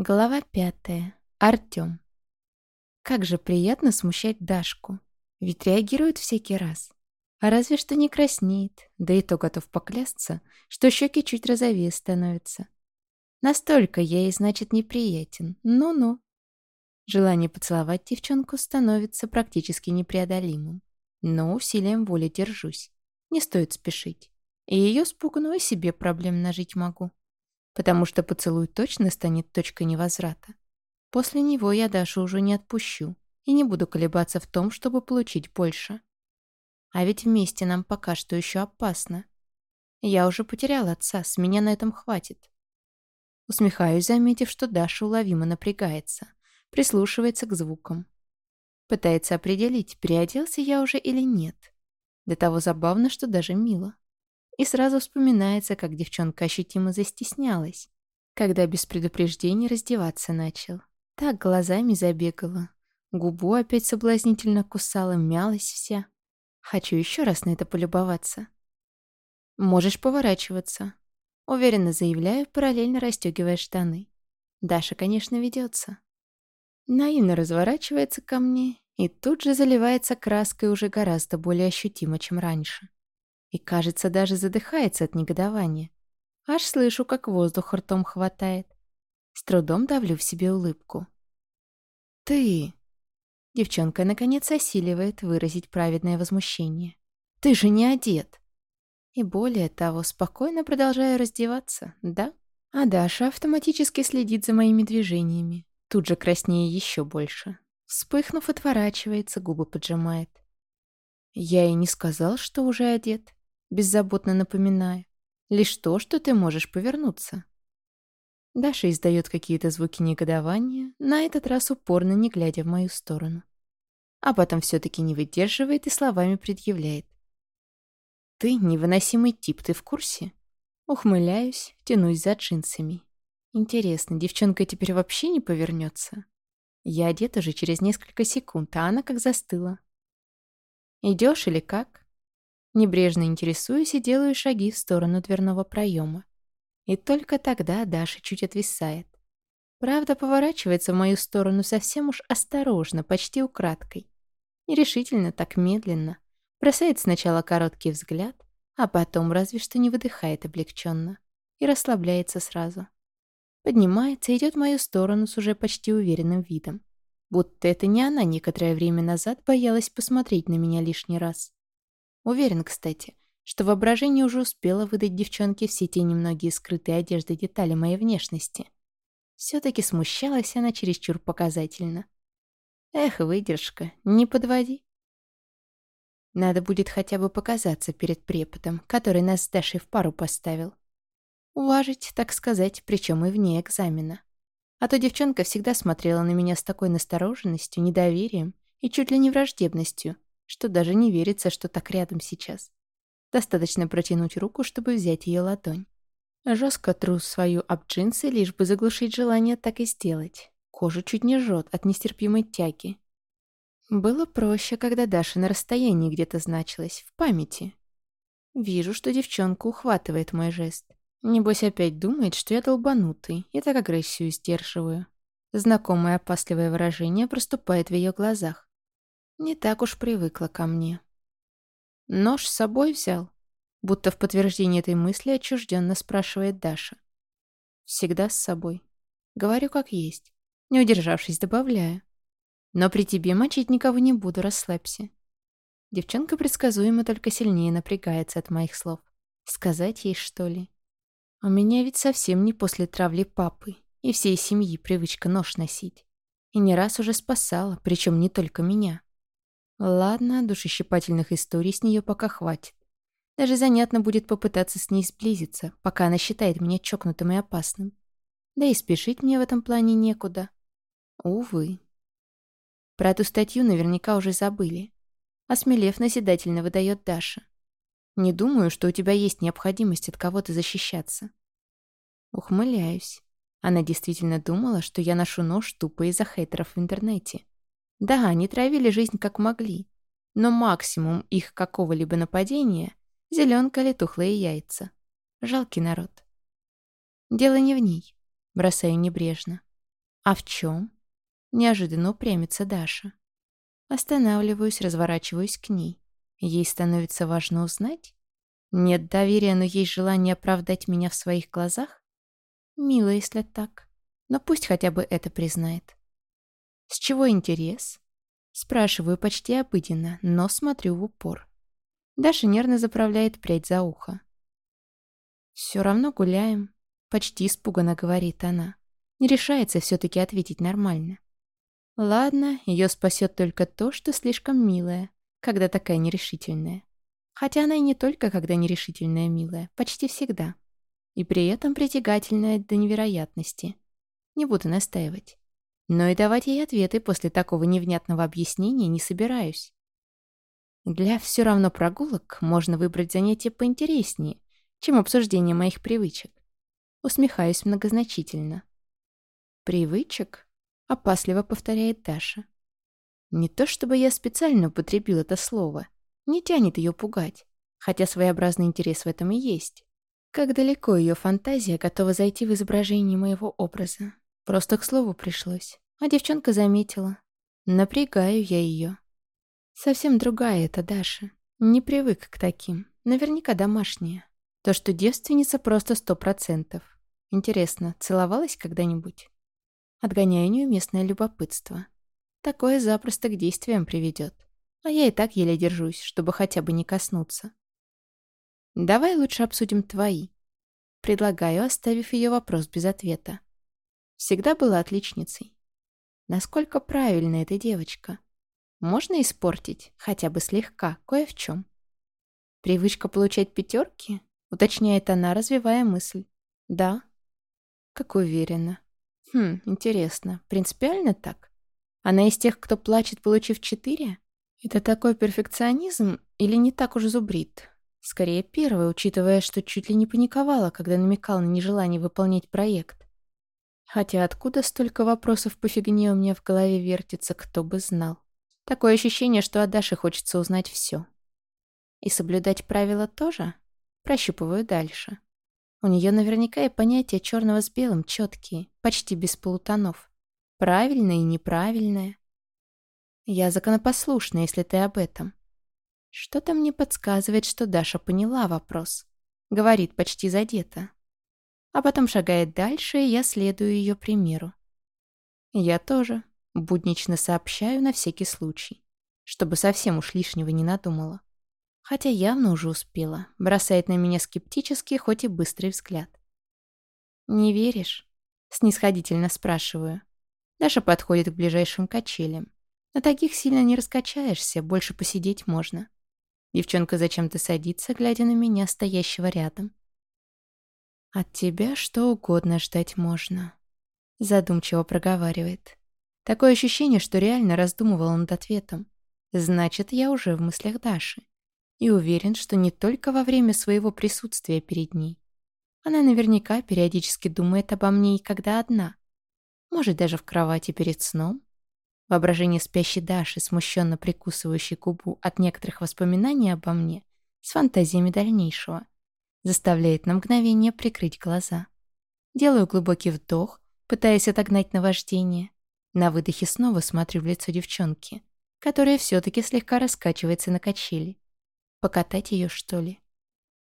Глава пятая. Артём. Как же приятно смущать Дашку. Ведь реагирует всякий раз. А разве что не краснеет, да и то готов поклясться, что щеки чуть розовее становятся. Настолько я ей, значит, неприятен. Ну-ну. Желание поцеловать девчонку становится практически непреодолимым. Но усилием воли держусь. Не стоит спешить. И ее спугну, и себе проблем нажить могу потому что поцелуй точно станет точкой невозврата. После него я Дашу уже не отпущу и не буду колебаться в том, чтобы получить больше. А ведь вместе нам пока что еще опасно. Я уже потерял отца, с меня на этом хватит. Усмехаюсь, заметив, что Даша уловимо напрягается, прислушивается к звукам. Пытается определить, переоделся я уже или нет. До того забавно, что даже мило. И сразу вспоминается, как девчонка ощутимо застеснялась, когда без предупреждения раздеваться начал. Так глазами забегала. Губу опять соблазнительно кусала, мялась вся. Хочу еще раз на это полюбоваться. Можешь поворачиваться. Уверенно заявляю, параллельно расстегивая штаны. Даша, конечно, ведется. Наивно разворачивается ко мне и тут же заливается краской уже гораздо более ощутимо, чем раньше. И, кажется, даже задыхается от негодования. Аж слышу, как воздух ртом хватает. С трудом давлю в себе улыбку. «Ты...» Девчонка, наконец, осиливает выразить праведное возмущение. «Ты же не одет!» И более того, спокойно продолжаю раздеваться, да? А Даша автоматически следит за моими движениями, тут же краснее еще больше. Вспыхнув, отворачивается, губы поджимает. Я и не сказал, что уже одет беззаботно напоминая. Лишь то, что ты можешь повернуться. Даша издает какие-то звуки негодования, на этот раз упорно не глядя в мою сторону. А потом все-таки не выдерживает и словами предъявляет. «Ты невыносимый тип, ты в курсе?» Ухмыляюсь, тянусь за джинсами. Интересно, девчонка теперь вообще не повернется? Я одет уже через несколько секунд, а она как застыла. Идешь или как? Небрежно интересуюсь и делаю шаги в сторону дверного проема. И только тогда Даша чуть отвисает. Правда, поворачивается в мою сторону совсем уж осторожно, почти украдкой. Нерешительно, так медленно. Бросает сначала короткий взгляд, а потом разве что не выдыхает облегченно. И расслабляется сразу. Поднимается и идет в мою сторону с уже почти уверенным видом. Будто это не она некоторое время назад боялась посмотреть на меня лишний раз. Уверен, кстати, что воображение уже успело выдать девчонке все те немногие скрытые одежды детали моей внешности. Все-таки смущалась она чересчур показательно. Эх, выдержка, не подводи. Надо будет хотя бы показаться перед преподом, который нас с Дашей в пару поставил. Уважить, так сказать, причем и вне экзамена. А то девчонка всегда смотрела на меня с такой настороженностью, недоверием и чуть ли не враждебностью, что даже не верится, что так рядом сейчас. Достаточно протянуть руку, чтобы взять ее ладонь. Жестко тру свою об джинсы, лишь бы заглушить желание так и сделать. Кожу чуть не жжет от нестерпимой тяги. Было проще, когда Даша на расстоянии где-то значилась, в памяти. Вижу, что девчонка ухватывает мой жест. Небось опять думает, что я долбанутый, и так агрессию сдерживаю. Знакомое опасливое выражение проступает в ее глазах. Не так уж привыкла ко мне. Нож с собой взял? Будто в подтверждение этой мысли отчужденно спрашивает Даша. Всегда с собой. Говорю как есть. Не удержавшись, добавляю. Но при тебе мочить никого не буду, расслабься. Девчонка предсказуемо только сильнее напрягается от моих слов. Сказать ей, что ли? У меня ведь совсем не после травли папы и всей семьи привычка нож носить. И не раз уже спасала, причем не только меня. Ладно, душещипательных историй с нее пока хватит. Даже занятно будет попытаться с ней сблизиться, пока она считает меня чокнутым и опасным. Да и спешить мне в этом плане некуда. Увы. Про эту статью наверняка уже забыли. Осмелев, назидательно выдает Даша. Не думаю, что у тебя есть необходимость от кого-то защищаться. Ухмыляюсь. Она действительно думала, что я ношу нож тупо из-за хейтеров в интернете. Да, они травили жизнь как могли, но максимум их какого-либо нападения — зеленка или тухлые яйца. Жалкий народ. Дело не в ней, бросаю небрежно. А в чем? Неожиданно упрямится Даша. Останавливаюсь, разворачиваюсь к ней. Ей становится важно узнать? Нет доверия, но есть желание оправдать меня в своих глазах? Мило, если так. Но пусть хотя бы это признает. С чего интерес? Спрашиваю почти обыденно, но смотрю в упор. Даша нервно заправляет прядь за ухо. «Все равно гуляем», — почти испуганно говорит она. Не решается все-таки ответить нормально. Ладно, ее спасет только то, что слишком милая, когда такая нерешительная. Хотя она и не только когда нерешительная милая, почти всегда. И при этом притягательная до невероятности. Не буду настаивать. Но и давать ей ответы после такого невнятного объяснения не собираюсь. Для все равно прогулок можно выбрать занятие поинтереснее, чем обсуждение моих привычек. Усмехаюсь многозначительно. «Привычек?» Опасливо повторяет Даша. Не то чтобы я специально употребил это слово. Не тянет ее пугать. Хотя своеобразный интерес в этом и есть. Как далеко ее фантазия готова зайти в изображение моего образа. Просто к слову пришлось. А девчонка заметила. Напрягаю я ее. Совсем другая эта Даша. Не привык к таким. Наверняка домашняя. То, что девственница просто сто процентов. Интересно, целовалась когда-нибудь? Отгоняю неуместное любопытство. Такое запросто к действиям приведет. А я и так еле держусь, чтобы хотя бы не коснуться. Давай лучше обсудим твои. Предлагаю, оставив ее вопрос без ответа. Всегда была отличницей. Насколько правильна эта девочка? Можно испортить, хотя бы слегка, кое в чем. Привычка получать пятерки? Уточняет она, развивая мысль. Да. Как уверена. Хм, интересно, принципиально так? Она из тех, кто плачет, получив четыре? Это такой перфекционизм или не так уж зубрит? Скорее первое, учитывая, что чуть ли не паниковала, когда намекал на нежелание выполнять проект. Хотя откуда столько вопросов по фигне у меня в голове вертится, кто бы знал. Такое ощущение, что о Даше хочется узнать все. И соблюдать правила тоже? Прощупываю дальше. У нее наверняка и понятия черного с белым четкие, почти без полутонов. Правильное и неправильное. Я законопослушна, если ты об этом. Что-то мне подсказывает, что Даша поняла вопрос. Говорит почти задето. А потом шагает дальше, и я следую ее примеру. Я тоже буднично сообщаю на всякий случай, чтобы совсем уж лишнего не надумала. Хотя явно уже успела. Бросает на меня скептический, хоть и быстрый взгляд. «Не веришь?» Снисходительно спрашиваю. Даша подходит к ближайшим качелям. На таких сильно не раскачаешься, больше посидеть можно. Девчонка зачем-то садится, глядя на меня, стоящего рядом. «От тебя что угодно ждать можно», — задумчиво проговаривает. Такое ощущение, что реально раздумывала над ответом. Значит, я уже в мыслях Даши и уверен, что не только во время своего присутствия перед ней. Она наверняка периодически думает обо мне и когда одна. Может, даже в кровати перед сном. Воображение спящей Даши, смущенно прикусывающей губу от некоторых воспоминаний обо мне, с фантазиями дальнейшего, заставляет на мгновение прикрыть глаза. Делаю глубокий вдох, пытаясь отогнать наваждение. На выдохе снова смотрю в лицо девчонки, которая все-таки слегка раскачивается на качели. Покатать ее, что ли?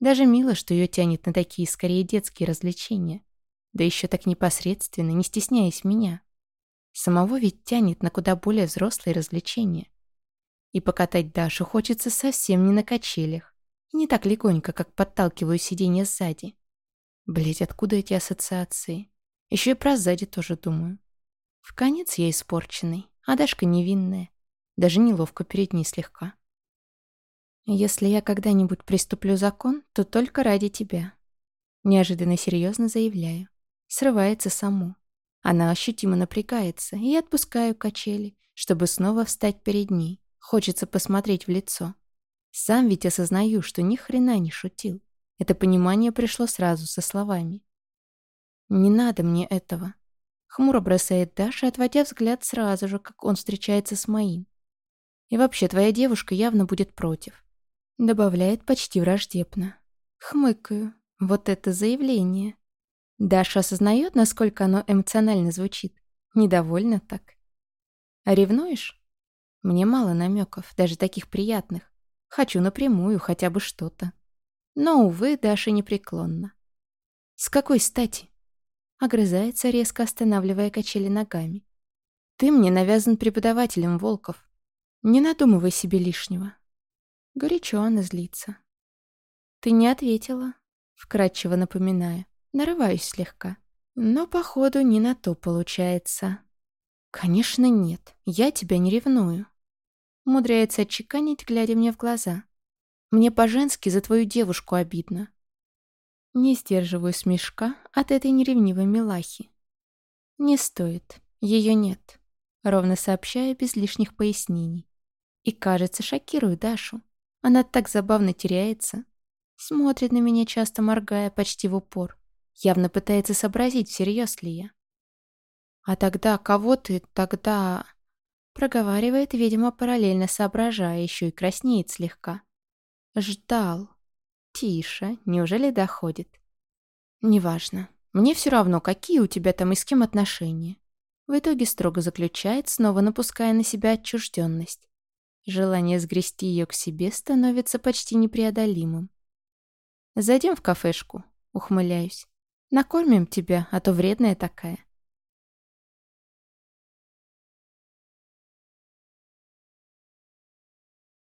Даже мило, что ее тянет на такие, скорее, детские развлечения. Да еще так непосредственно, не стесняясь меня. Самого ведь тянет на куда более взрослые развлечения. И покатать Дашу хочется совсем не на качелях. Не так легонько, как подталкиваю сиденье сзади. Блять, откуда эти ассоциации? Еще и про сзади тоже думаю. В конец я испорченный, а Дашка невинная. Даже неловко перед ней слегка. «Если я когда-нибудь приступлю закон, то только ради тебя». Неожиданно серьезно заявляю. Срывается само. Она ощутимо напрягается, и я отпускаю качели, чтобы снова встать перед ней. Хочется посмотреть в лицо. Сам ведь осознаю, что ни хрена не шутил. Это понимание пришло сразу со словами. «Не надо мне этого». Хмуро бросает Даша, отводя взгляд сразу же, как он встречается с моим. «И вообще, твоя девушка явно будет против. Добавляет почти враждебно. Хмыкаю. Вот это заявление. Даша осознает, насколько оно эмоционально звучит. Недовольна так. А ревнуешь? Мне мало намеков, даже таких приятных. Хочу напрямую хотя бы что-то. Но, увы, Даша непреклонна. С какой стати? Огрызается, резко останавливая качели ногами. Ты мне навязан преподавателем, Волков. Не надумывай себе лишнего. Горячо она злится. Ты не ответила, вкратчиво напоминая. Нарываюсь слегка. Но, походу, не на то получается. Конечно, нет. Я тебя не ревную. Умудряется отчеканить, глядя мне в глаза. Мне по-женски за твою девушку обидно. Не сдерживаю смешка от этой неревнивой милахи. Не стоит. Ее нет. Ровно сообщаю без лишних пояснений. И, кажется, шокирую Дашу. Она так забавно теряется. Смотрит на меня, часто моргая, почти в упор. Явно пытается сообразить, всерьез ли я. «А тогда кого ты тогда...» Проговаривает, видимо, параллельно соображая, еще и краснеет слегка. «Ждал. Тише, неужели доходит?» «Неважно. Мне все равно, какие у тебя там и с кем отношения». В итоге строго заключает, снова напуская на себя отчужденность. Желание сгрести ее к себе становится почти непреодолимым. «Зайдем в кафешку», — ухмыляюсь. «Накормим тебя, а то вредная такая».